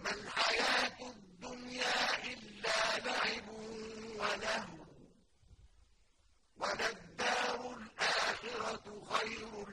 وما الحياة الدنيا إلا لعب ولهو وللدار الآخرة خير